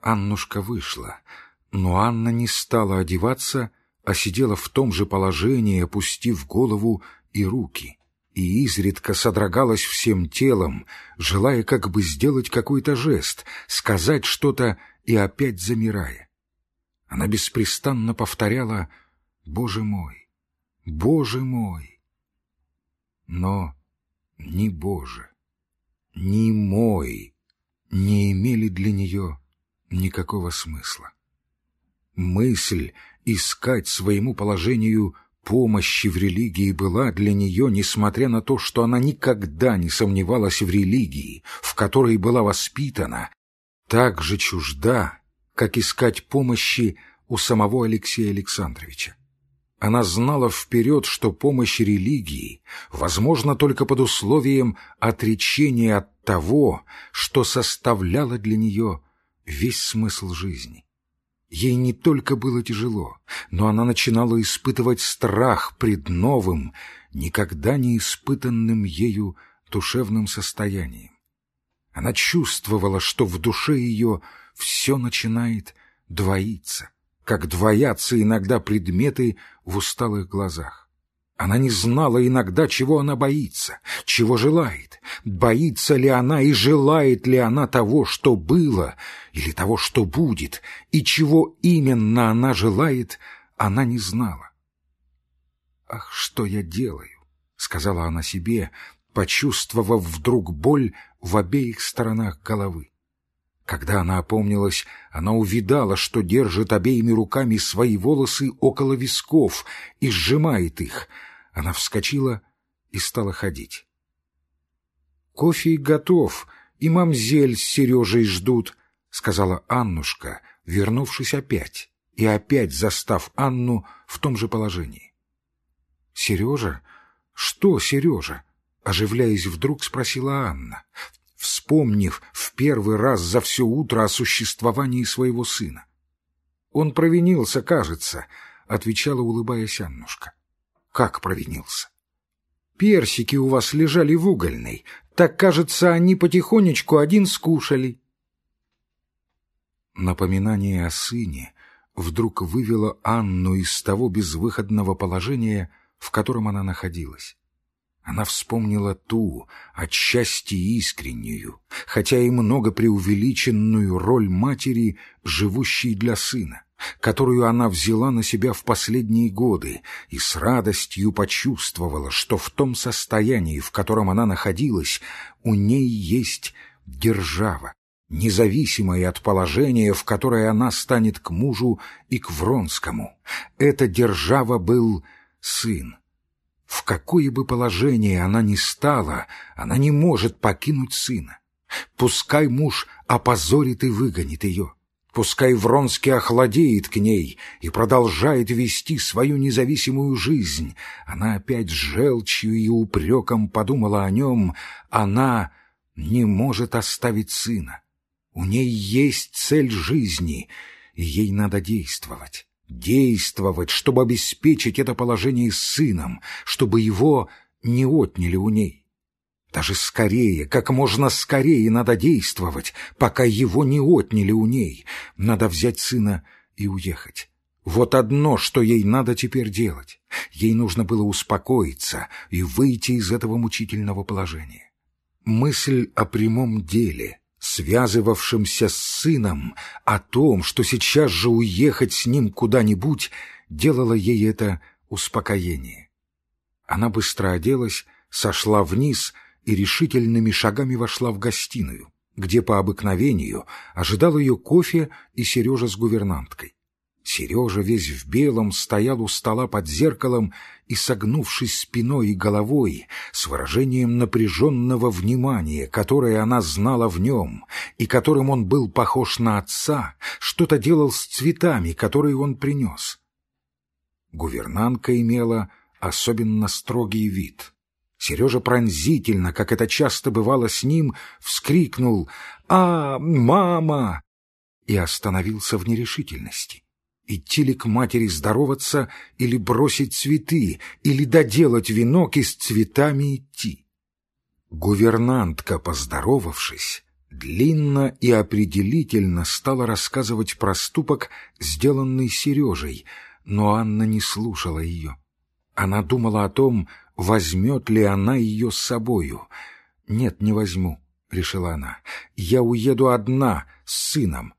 Аннушка вышла, но Анна не стала одеваться, а сидела в том же положении, опустив голову и руки, и изредка содрогалась всем телом, желая как бы сделать какой-то жест, сказать что-то и опять замирая. Она беспрестанно повторяла «Боже мой! Боже мой!» Но ни «Боже», ни «мой» не имели для нее никакого смысла. Мысль искать своему положению помощи в религии была для нее, несмотря на то, что она никогда не сомневалась в религии, в которой была воспитана, так же чужда, как искать помощи у самого Алексея Александровича. Она знала вперед, что помощь религии возможна только под условием отречения от того, что составляло для нее весь смысл жизни. Ей не только было тяжело, но она начинала испытывать страх пред новым, никогда не испытанным ею душевным состоянием. Она чувствовала, что в душе ее все начинает двоиться, как двоятся иногда предметы в усталых глазах. Она не знала иногда, чего она боится, чего желает, боится ли она и желает ли она того, что было, или того, что будет, и чего именно она желает, она не знала. «Ах, что я делаю!» — сказала она себе, почувствовав вдруг боль в обеих сторонах головы. Когда она опомнилась, она увидала, что держит обеими руками свои волосы около висков и сжимает их. Она вскочила и стала ходить. «Кофе готов, и мамзель с Сережей ждут», — сказала Аннушка, вернувшись опять, и опять застав Анну в том же положении. «Сережа? Что Сережа?» — оживляясь вдруг, спросила Анна вспомнив в первый раз за все утро о существовании своего сына. «Он провинился, кажется», — отвечала, улыбаясь Аннушка. «Как провинился?» «Персики у вас лежали в угольной. Так, кажется, они потихонечку один скушали». Напоминание о сыне вдруг вывело Анну из того безвыходного положения, в котором она находилась. Она вспомнила ту, отчасти искреннюю, хотя и много преувеличенную роль матери, живущей для сына, которую она взяла на себя в последние годы и с радостью почувствовала, что в том состоянии, в котором она находилась, у ней есть держава, независимая от положения, в которое она станет к мужу и к Вронскому. Эта держава был сын, какое бы положение она ни стала, она не может покинуть сына. Пускай муж опозорит и выгонит ее. Пускай Вронский охладеет к ней и продолжает вести свою независимую жизнь. Она опять с желчью и упреком подумала о нем. Она не может оставить сына. У ней есть цель жизни, и ей надо действовать действовать, чтобы обеспечить это положение с сыном, чтобы его не отняли у ней. Даже скорее, как можно скорее надо действовать, пока его не отняли у ней. Надо взять сына и уехать. Вот одно, что ей надо теперь делать. Ей нужно было успокоиться и выйти из этого мучительного положения. Мысль о прямом деле — связывавшимся с сыном, о том, что сейчас же уехать с ним куда-нибудь, делало ей это успокоение. Она быстро оделась, сошла вниз и решительными шагами вошла в гостиную, где по обыкновению ожидал ее кофе и Сережа с гувернанткой. Сережа весь в белом стоял у стола под зеркалом и, согнувшись спиной и головой, с выражением напряженного внимания, которое она знала в нем, и которым он был похож на отца, что-то делал с цветами, которые он принес. Гувернантка имела особенно строгий вид. Сережа пронзительно, как это часто бывало с ним, вскрикнул «А, мама!» и остановился в нерешительности. Идти ли к матери здороваться, или бросить цветы, или доделать венок и с цветами идти? Гувернантка, поздоровавшись, длинно и определительно стала рассказывать проступок, сделанный Сережей, но Анна не слушала ее. Она думала о том, возьмет ли она ее с собою. «Нет, не возьму», — решила она. «Я уеду одна, с сыном.